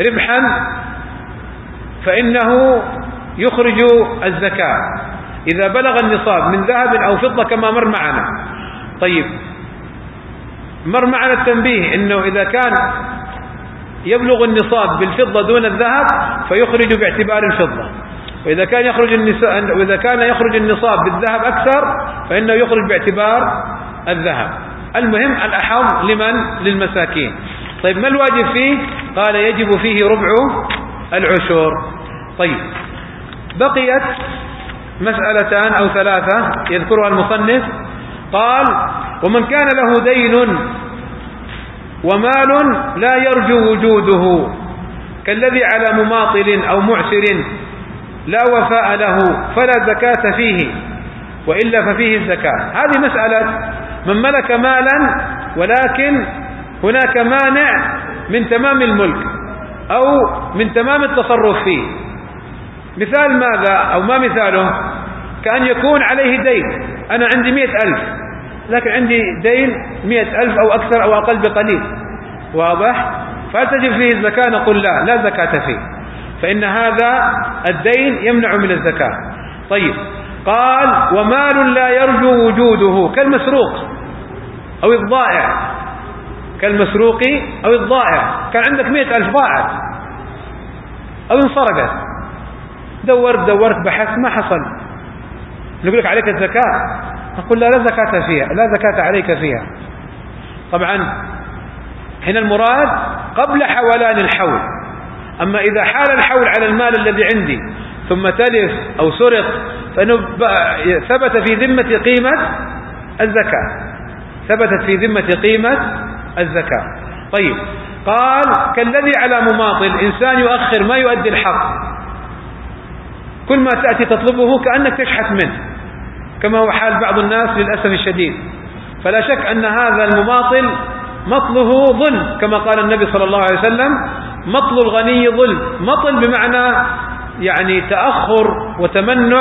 ربحا فإنه يخرج الزكاة. إذا بلغ النصاب من ذهب أو فضة كما مر معنا. طيب مر معنا التنبيه إنه إذا كان يبلغ النصاب بالفضة دون الذهب فيخرج باعتبار الفضة. وإذا كان يخرج وإذا كان يخرج النصاب بالذهب أكثر فإنه يخرج باعتبار الذهب. المهم الأحظ لمن؟ للمساكين. طيب ما الواجب فيه؟ قال يجب فيه ربع العشور طيب بقيت مسألتان أو ثلاثة يذكرها المصنف. قال ومن كان له دين ومال لا يرجو وجوده كالذي على مماطل أو معسر لا وفاء له فلا زكاة فيه وإلا ففيه الزكاة. هذه مسألة من ملك مالا ولكن هناك مانع من تمام الملك أو من تمام التصرف فيه. مثال ماذا أو ما مثاله؟ كأن يكون عليه دين. أنا عندي مئة ألف لكن عندي دين مئة ألف أو أكثر أو أقل بقليل. واضح؟ فهل تجب فيه الزكاة؟ نقول لا لا زكاة فيه. فإن هذا الدين يمنع من الزكاة. طيب قال ومال لا يرجو وجوده. كالمسروق. أو الضائع. كالمسروق أو الضائع. كان عندك مئة ألف ضاعت أو انسرقت دورت دورت بحث ما حصل. نقول لك عليك الزكاة. نقول لا لا زكاة فيها لا زكاة عليك فيها. طبعا هنا المراد قبل حولان الحول. أما إذا حال الحول على المال الذي عندي ثم تلف أو سرق فإنه ثبت في ذمة قيمة الزكاة. ثبتت في ذمة قيمة الزكاة. طيب قال كالذي على مماطل إنسان يؤخر ما يؤدي الحق. كل ما تأتي تطلبه كأنك تشحت منه كما هو حال بعض الناس للأسف الشديد. فلا شك أن هذا المماطل مطله ظلم كما قال النبي صلى الله عليه وسلم مطل الغني ظلم. مطل بمعنى يعني تأخر وتمنع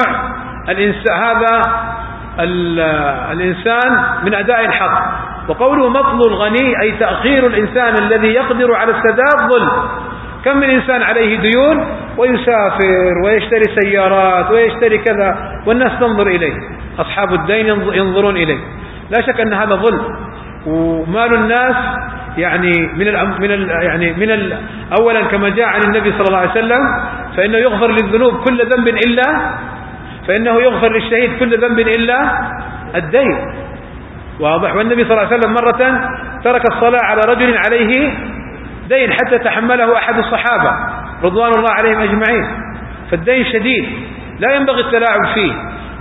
الإنسان هذا الإنسان من أداء الحق. وقوله مطل الغني أي تأخير الإنسان الذي يقدر على السداد ظلم كم من إنسان عليه ديون ويسافر ويشتري سيارات ويشتري كذا والناس تنظر إليه. أصحاب الدين ينظرون إليه. لا شك أن هذا ظلم. ومال الناس يعني من ال من ال يعني من اولا كما جاء عن النبي صلى الله عليه وسلم فإنه يغفر للذنوب كل ذنب إلا فإنه يغفر للشهيد كل ذنب إلا الدين. واضح. والنبي صلى الله عليه وسلم مرة ترك الصلاة على رجل عليه دين حتى تحمله أحد الصحابة رضوان الله عليهم أجمعين. فالدين شديد. لا ينبغي التلاعب فيه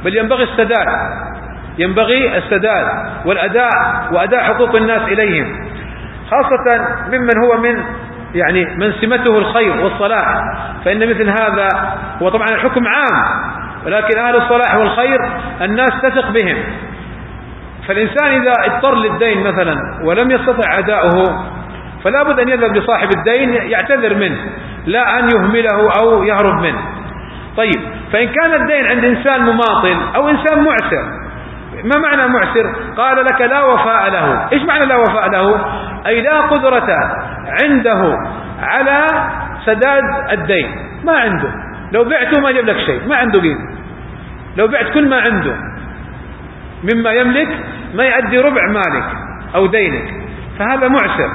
بل ينبغي السداد. ينبغي السداد والأداء وأداء حقوق الناس إليهم. خاصة ممن هو من يعني من سمته الخير والصلاح. فإن مثل هذا هو طبعا الحكم عام. ولكن أهل الصلاح والخير الناس تثق بهم. فالإنسان إذا اضطر للدين مثلا ولم يستطع أداؤه فلا بد أن يذهب لصاحب الدين يعتذر منه لا أن يهمله أو يهرب منه. طيب فإن كان الدين عند إنسان مماطل أو إنسان معسر ما معنى معسر؟ قال لك لا وفاء له. إيش معنى لا وفاء له؟ أي لا قدرة عنده على سداد الدين. ما عنده. لو بعته ما جاب لك شيء ما عنده قيمة. لو بعت كل ما عنده مما يملك ما يؤدي ربع مالك أو دينك. فهذا معسر.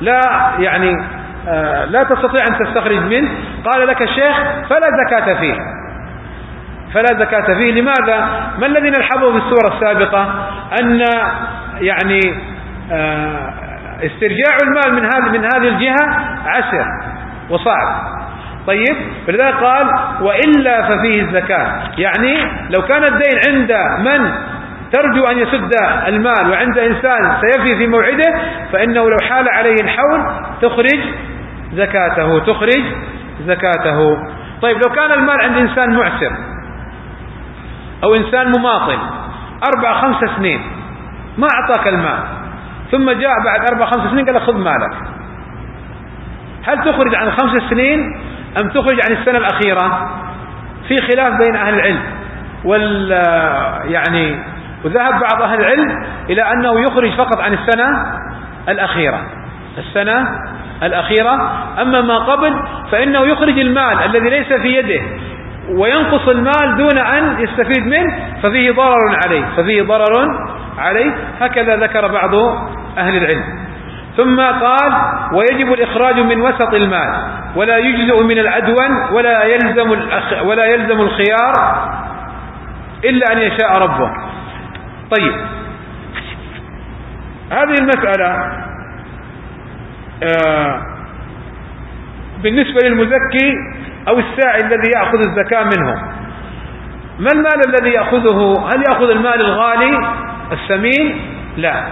لا يعني آه لا تستطيع أن تستخرج منه. قال لك الشيخ فلا زكاة فيه. فلا زكاة فيه. لماذا؟ ما الذي نلحظه في السورة السابقة؟ أن يعني آه استرجاع المال من هذه من هذه الجهة عسر وصعب. طيب؟ فلذلك قال وإلا ففيه الزكاة. يعني لو كان الدين عند من ترجو أن يسد المال وعند إنسان سيفي في موعده فإنه لو حال عليه الحول تخرج زكاته تخرج زكاته. طيب لو كان المال عند إنسان معسر أو إنسان مماطل أربع خمس سنين ما أعطاك المال ثم جاء بعد أربع خمس سنين قال خذ مالك. هل تخرج عن خمس سنين؟ أم تخرج عن السنة الأخيرة؟ في خلاف بين أهل العلم. وال يعني وذهب بعض أهل العلم إلى أنه يخرج فقط عن السنة الأخيرة. السنة الأخيرة. أما ما قبل فإنه يخرج المال الذي ليس في يده وينقص المال دون أن يستفيد منه ففيه ضرر عليه. ففيه ضرر عليه. هكذا ذكر بعض أهل العلم. ثم قال ويجب الإخراج من وسط المال ولا يجزئ من العدون ولا يلزم ولا يلزم الخيار إلا أن يشاء ربه. طيب. هذه المسألة آه بالنسبة للمزكي أو الساعي الذي يأخذ الزكاة منه. ما المال الذي يأخذه؟ هل يأخذ المال الغالي الثمين؟ لا.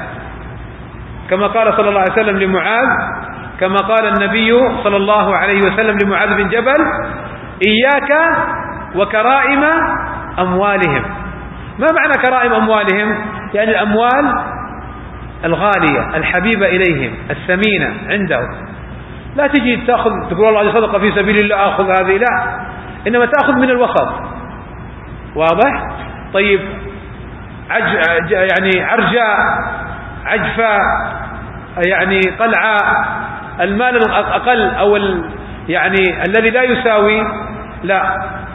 كما قال صلى الله عليه وسلم لمعاذ كما قال النبي صلى الله عليه وسلم لمعاذ بن جبل إياك وكرائم أموالهم. ما معنى كرائم أموالهم؟ يعني الأموال الغالية الحبيبة إليهم الثمينة عنده لا تجي تأخذ تقول الله هذه صدقة في سبيل الله أخذ هذه لا. إنما تأخذ من الوسط. واضح؟ طيب يعني عرجاء عجفاء يعني قلعاء المال الأقل أو يعني الذي لا يساوي لا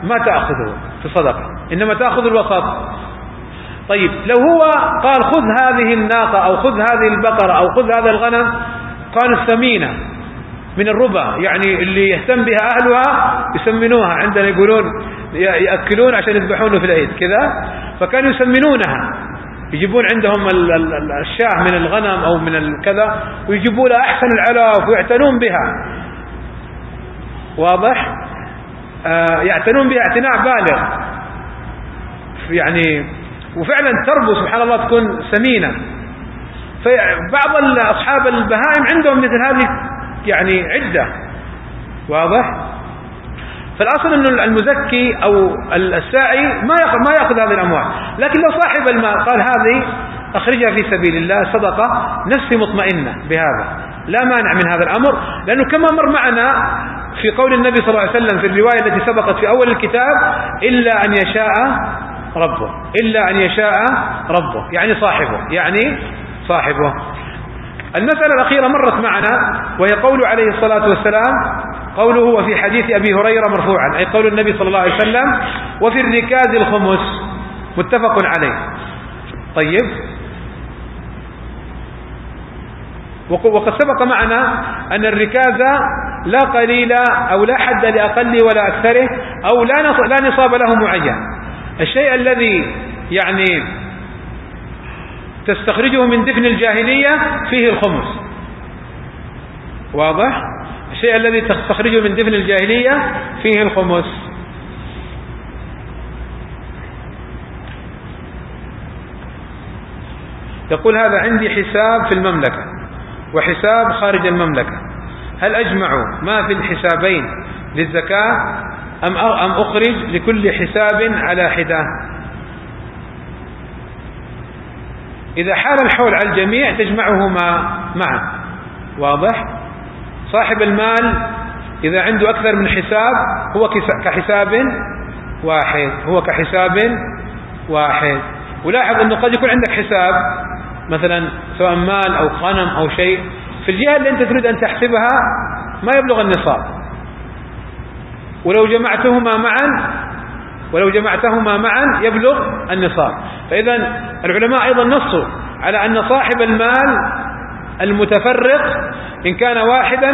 ما تأخذه في صدقة إنما تأخذ الوسط طيب لو هو قال خذ هذه الناقة أو خذ هذه البقرة أو خذ هذا الغنم قال الثمينة من الربا يعني اللي يهتم بها أهلها يسمنوها عندنا يقولون يأكلون عشان يذبحونه في العيد كذا؟ فكانوا يسمنونها. يجيبون عندهم الشاه من الغنم أو من الكذا ويجيبوا لها أحسن العلاف ويعتنون بها. واضح؟ آه يعتنون بها اعتناء بالغ. يعني وفعلا تربو سبحان الله تكون سمينة. فبعض أصحاب البهائم عندهم مثل هذه يعني عدة. واضح؟ فالأصل أن المزكي أو الساعي ما ما يأخذ هذه الأموال. لكن لو صاحب المال قال هذه أخرجها في سبيل الله صدقة نفسي مطمئنة بهذا. لا مانع من هذا الأمر لأنه كما مر معنا في قول النبي صلى الله عليه وسلم في الرواية التي سبقت في أول الكتاب إلا أن يشاء ربه. إلا أن يشاء ربه. يعني صاحبه. يعني صاحبه. المسألة الأخيرة مرت معنا وهي قول عليه الصلاة والسلام قوله وفي حديث أبي هريرة مرفوعا أي قول النبي صلى الله عليه وسلم وفي الركاز الخمس متفق عليه. طيب. وقد سبق معنا أن الركاز لا قليل أو لا حد لأقل ولا أكثره أو لا نصاب له معين. الشيء الذي يعني تستخرجه من دفن الجاهلية فيه الخمس. واضح؟ الشيء الذي تستخرجه من دفن الجاهلية فيه الخمس. يقول هذا عندي حساب في المملكة وحساب خارج المملكة. هل أجمع ما في الحسابين للزكاة أم أم أخرج لكل حساب على حدة؟ إذا حال الحول على الجميع تجمعهما معا. واضح؟ صاحب المال إذا عنده أكثر من حساب هو كحساب واحد هو كحساب واحد. ولاحظ أنه قد يكون عندك حساب مثلا سواء مال أو غنم أو شيء في الجهة اللي أنت تريد أن تحسبها ما يبلغ النصاب. ولو جمعتهما معا ولو جمعتهما معا يبلغ النصاب. فإذا العلماء أيضا نصوا على أن صاحب المال المتفرق إن كان واحدا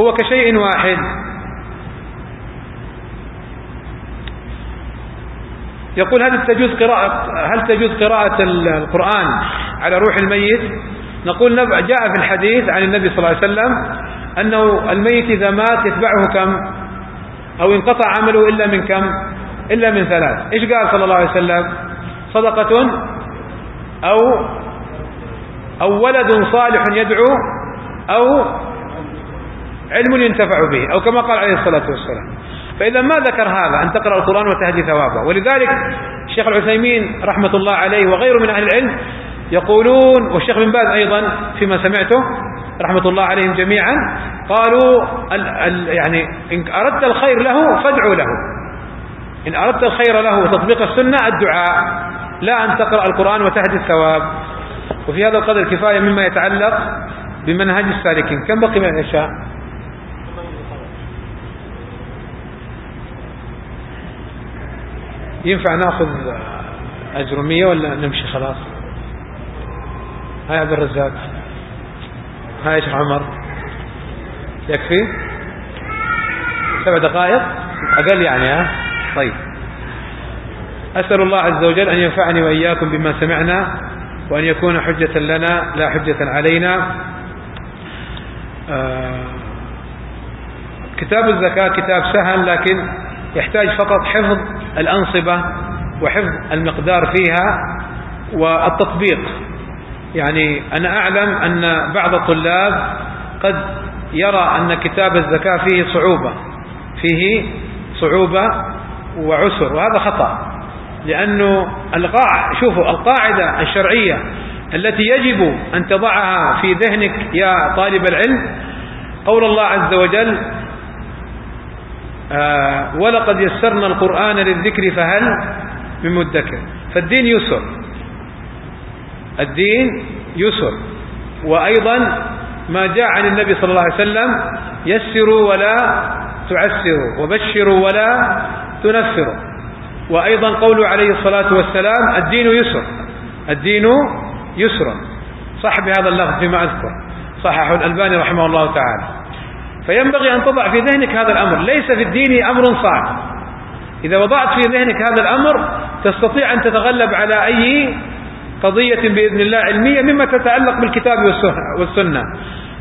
هو كشيء واحد. يقول هل تجوز قراءة هل تجوز قراءة القرآن على روح الميت؟ نقول جاء في الحديث عن النبي صلى الله عليه وسلم أنه الميت إذا مات يتبعه كم؟ أو انقطع عمله إلا من كم؟ إلا من ثلاث. إيش قال صلى الله عليه وسلم؟ صدقة أو أو ولد صالح يدعو أو علم ينتفع به أو كما قال عليه الصلاة والسلام. فإذا ما ذكر هذا أن تقرأ القرآن وتهدي ثوابه. ولذلك الشيخ العثيمين رحمة الله عليه وغيره من أهل العلم يقولون والشيخ بن باز أيضا فيما سمعته رحمة الله عليهم جميعا قالوا ال ال يعني إن أردت الخير له فادعوا له. إن أردت الخير له وتطبيق السنة الدعاء لا أن تقرأ القرآن وتهدي الثواب. وفي هذا القدر كفاية مما يتعلق بمنهج السالكين. كم بقي من العشاء؟ ينفع نأخذ أجرمية ولا نمشي خلاص؟ هاي عبد الرزاق. هاي شيخ عمر. يكفي؟ سبع دقائق؟ أقل يعني ها؟ طيب. أسأل الله عز وجل أن ينفعني وإياكم بما سمعنا وأن يكون حجة لنا لا حجة علينا. آه كتاب الزكاة كتاب سهل لكن يحتاج فقط حفظ الأنصبة وحفظ المقدار فيها والتطبيق. يعني أنا أعلم أن بعض الطلاب قد يرى أن كتاب الزكاة فيه صعوبة فيه صعوبة وعسر وهذا خطأ. لأنه القاع شوفوا القاعدة الشرعية التي يجب أن تضعها في ذهنك يا طالب العلم قول الله عز وجل آه ولقد يسرنا القرآن للذكر فهل من مدكر. فالدين يسر. الدين يسر. وأيضا ما جاء عن النبي صلى الله عليه وسلم يسروا ولا تعسروا وبشروا ولا تنفروا. وأيضا قوله عليه الصلاة والسلام الدين يسر. الدين يسر. صح بهذا اللفظ فيما أذكر. صححه الألباني رحمه الله تعالى. فينبغي أن تضع في ذهنك هذا الأمر. ليس في الدين أمر صعب إذا وضعت في ذهنك هذا الأمر تستطيع أن تتغلب على أي قضية بإذن الله علمية مما تتعلق بالكتاب والسنة.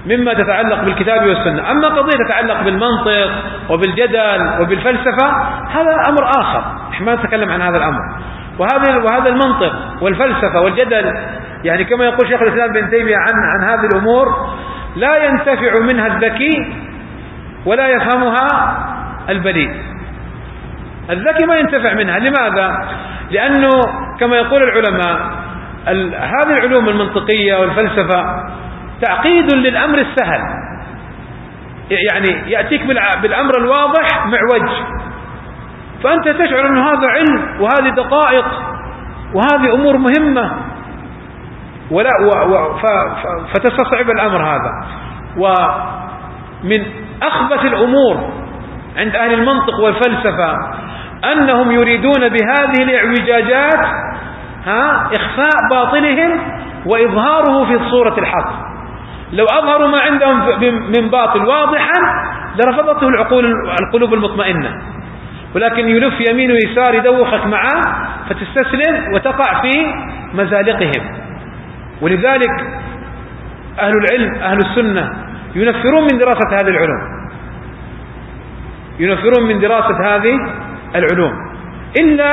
مما تتعلق بالكتاب والسنة. أما قضية تتعلق بالمنطق وبالجدل وبالفلسفة هذا أمر آخر. نحن ما نتكلم عن هذا الأمر. وهذا وهذا المنطق والفلسفة والجدل يعني كما يقول شيخ الإسلام بن تيمية عن عن هذه الأمور لا ينتفع منها الذكي ولا يفهمها البليد الذكي ما ينتفع منها. لماذا؟ لأنه كما يقول العلماء هذه العلوم المنطقية والفلسفة تعقيد للأمر السهل. يعني يأتيك بالأمر الواضح معوج فأنت تشعر أن هذا علم وهذه دقائق وهذه أمور مهمة. ولا فتستصعب الأمر هذا. ومن أخبث الأمور عند أهل المنطق والفلسفة أنهم يريدون بهذه الاعوجاجات ها إخفاء باطلهم وإظهاره في صورة الحق. لو أظهروا ما عندهم من باطل واضحا لرفضته العقول القلوب المطمئنة. ولكن يلف يمين ويسار يدوخك معه فتستسلم وتقع في مزالقهم. ولذلك أهل العلم أهل السنة ينفرون من دراسة هذه العلوم. ينفرون من دراسة هذه العلوم. إلا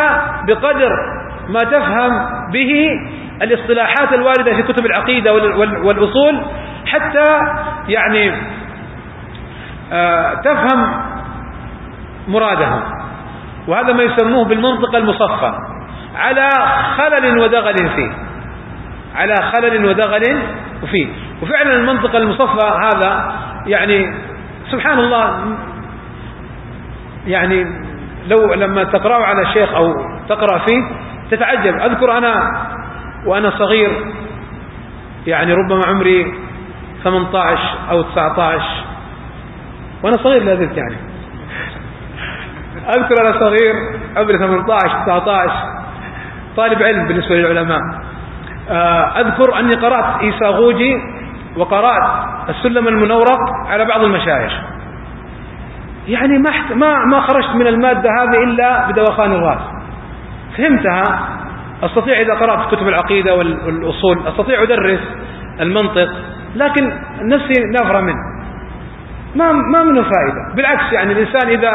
بقدر ما تفهم به الاصطلاحات الواردة في كتب العقيدة والأصول حتى يعني آه، تفهم مرادهم. وهذا ما يسموه بالمنطق المصفى. على خلل ودغل فيه. على خلل ودغل فيه. وفعلا المنطق المصفى هذا يعني سبحان الله يعني لو لما تقرأه على الشيخ أو تقرأ فيه تتعجب. أذكر أنا وأنا صغير يعني ربما عمري 18 أو 19 وأنا صغير لا زلت يعني. أذكر أنا صغير عمري 18 19 طالب علم بالنسبة للعلماء. آه، أذكر أني قرأت إيساغوجي وقرأت السلم المنورق على بعض المشايخ. يعني ما ما ما خرجت من المادة هذه إلا بدوخان الرأس. فهمتها؟ أستطيع إذا قرأت كتب العقيدة والأصول أستطيع أدرس المنطق لكن نفسي نافرة منه. ما ما منه فائدة. بالعكس يعني الإنسان إذا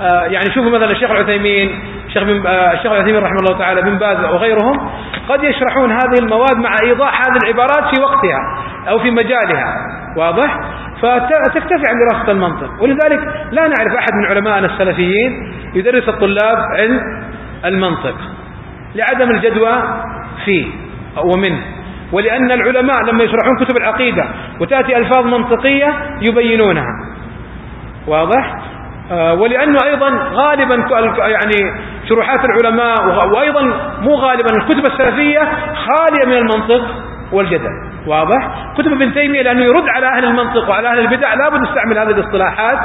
آه، يعني شوفوا مثلا الشيخ العثيمين الشيخ آه، الشيخ العثيمين رحمه الله تعالى بن باز وغيرهم قد يشرحون هذه المواد مع إيضاح هذه العبارات في وقتها أو في مجالها. واضح؟ فتكتفي عن دراسة المنطق. ولذلك لا نعرف أحد من علمائنا السلفيين يدرس الطلاب علم المنطق. لعدم الجدوى فيه ومنه ولأن العلماء لما يشرحون كتب العقيدة وتأتي ألفاظ منطقية يبينونها. واضح؟ آه، ولأنه أيضا غالبا يعني شروحات العلماء وأيضا مو غالبا الكتب السلفية خالية من المنطق والجدل. واضح؟ كتب ابن تيمية لأنه يرد على أهل المنطق وعلى أهل البدع لابد يستعمل هذه الاصطلاحات.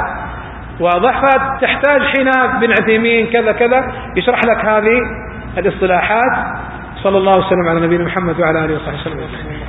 واضح؟ فتحتاج حين بن عثيمين كذا كذا يشرح لك هذه الاصطلاحات. صلى الله وسلم على نبينا محمد وعلى آله وصحبه وسلم.